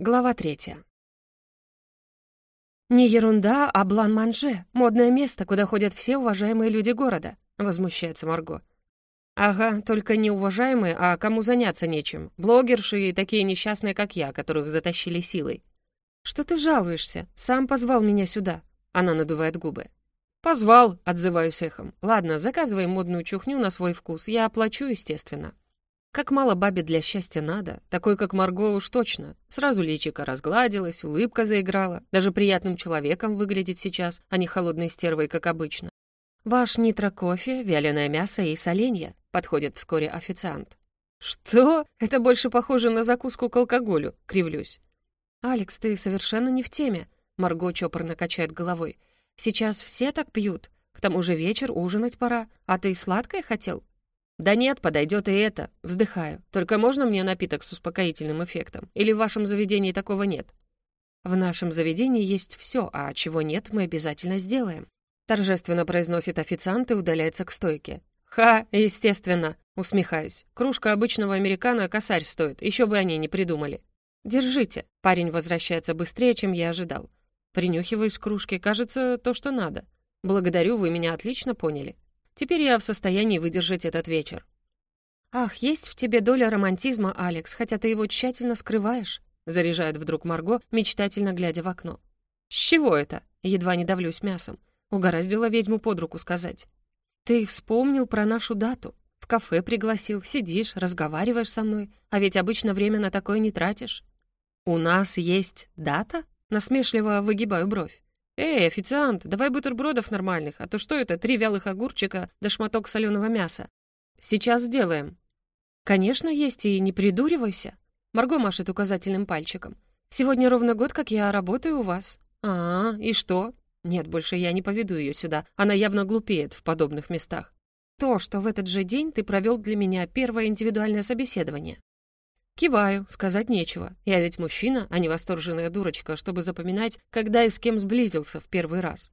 глава третья. «Не ерунда, а блан-манже, модное место, куда ходят все уважаемые люди города», — возмущается Марго. «Ага, только не уважаемые, а кому заняться нечем. Блогерши и такие несчастные, как я, которых затащили силой». «Что ты жалуешься? Сам позвал меня сюда». Она надувает губы. «Позвал», — отзываюсь эхом. «Ладно, заказывай модную чухню на свой вкус. Я оплачу, естественно». Как мало бабе для счастья надо, такой, как Марго, уж точно. Сразу личико разгладилась, улыбка заиграла. Даже приятным человеком выглядит сейчас, а не холодной стервой, как обычно. «Ваш нитро-кофе, вяленое мясо и соленья», — подходит вскоре официант. «Что? Это больше похоже на закуску к алкоголю», — кривлюсь. «Алекс, ты совершенно не в теме», — Марго чопорно качает головой. «Сейчас все так пьют. К тому же вечер, ужинать пора. А ты сладкое хотел?» «Да нет, подойдет и это». Вздыхаю. «Только можно мне напиток с успокоительным эффектом? Или в вашем заведении такого нет?» «В нашем заведении есть все, а чего нет, мы обязательно сделаем», торжественно произносит официант и удаляется к стойке. «Ха, естественно!» — усмехаюсь. «Кружка обычного американо косарь стоит, еще бы они не придумали». «Держите». Парень возвращается быстрее, чем я ожидал. Принюхиваюсь к кружке, кажется, то, что надо. «Благодарю, вы меня отлично поняли». Теперь я в состоянии выдержать этот вечер. «Ах, есть в тебе доля романтизма, Алекс, хотя ты его тщательно скрываешь», заряжает вдруг Марго, мечтательно глядя в окно. «С чего это?» Едва не давлюсь мясом. Угораздило ведьму под руку сказать. «Ты вспомнил про нашу дату. В кафе пригласил, сидишь, разговариваешь со мной, а ведь обычно время на такое не тратишь». «У нас есть дата?» Насмешливо выгибаю бровь. «Эй, официант, давай бутербродов нормальных, а то что это, три вялых огурчика да шматок соленого мяса? Сейчас сделаем». «Конечно, есть, и не придуривайся». Марго машет указательным пальчиком. «Сегодня ровно год, как я работаю у вас». «А, и что?» «Нет, больше я не поведу ее сюда. Она явно глупеет в подобных местах. То, что в этот же день ты провел для меня первое индивидуальное собеседование». Киваю, сказать нечего. Я ведь мужчина, а не восторженная дурочка, чтобы запоминать, когда и с кем сблизился в первый раз.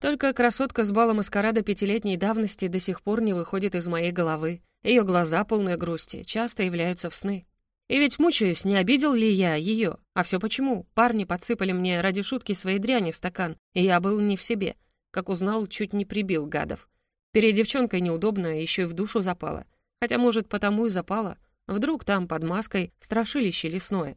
Только красотка с бала маскарада пятилетней давности до сих пор не выходит из моей головы. Ее глаза, полные грусти, часто являются в сны. И ведь мучаюсь, не обидел ли я ее? А все почему? Парни подсыпали мне ради шутки своей дряни в стакан, и я был не в себе. Как узнал, чуть не прибил гадов. Перед девчонкой неудобно, еще и в душу запала. Хотя, может, потому и запала. Вдруг там под маской страшилище лесное.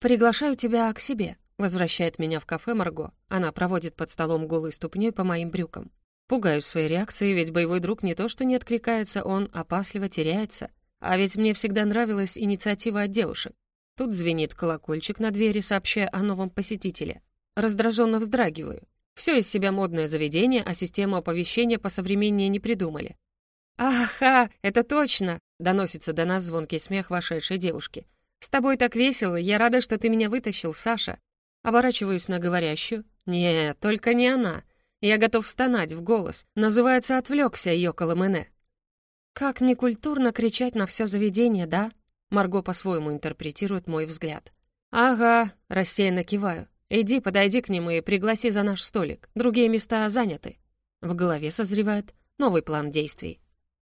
«Приглашаю тебя к себе», — возвращает меня в кафе Марго. Она проводит под столом голой ступней по моим брюкам. Пугаюсь своей реакцией, ведь боевой друг не то что не откликается, он опасливо теряется. А ведь мне всегда нравилась инициатива от девушек. Тут звенит колокольчик на двери, сообщая о новом посетителе. Раздраженно вздрагиваю. Все из себя модное заведение, а систему оповещения по современнее не придумали. «Аха, это точно!» — доносится до нас звонкий смех вошедшей девушки. «С тобой так весело, я рада, что ты меня вытащил, Саша». Оборачиваюсь на говорящую. «Нет, только не она. Я готов стонать в голос. Называется «Отвлекся» ее Коломене». «Как некультурно кричать на все заведение, да?» Марго по-своему интерпретирует мой взгляд. «Ага», — рассеянно киваю. «Иди, подойди к нему и пригласи за наш столик. Другие места заняты». В голове созревает новый план действий.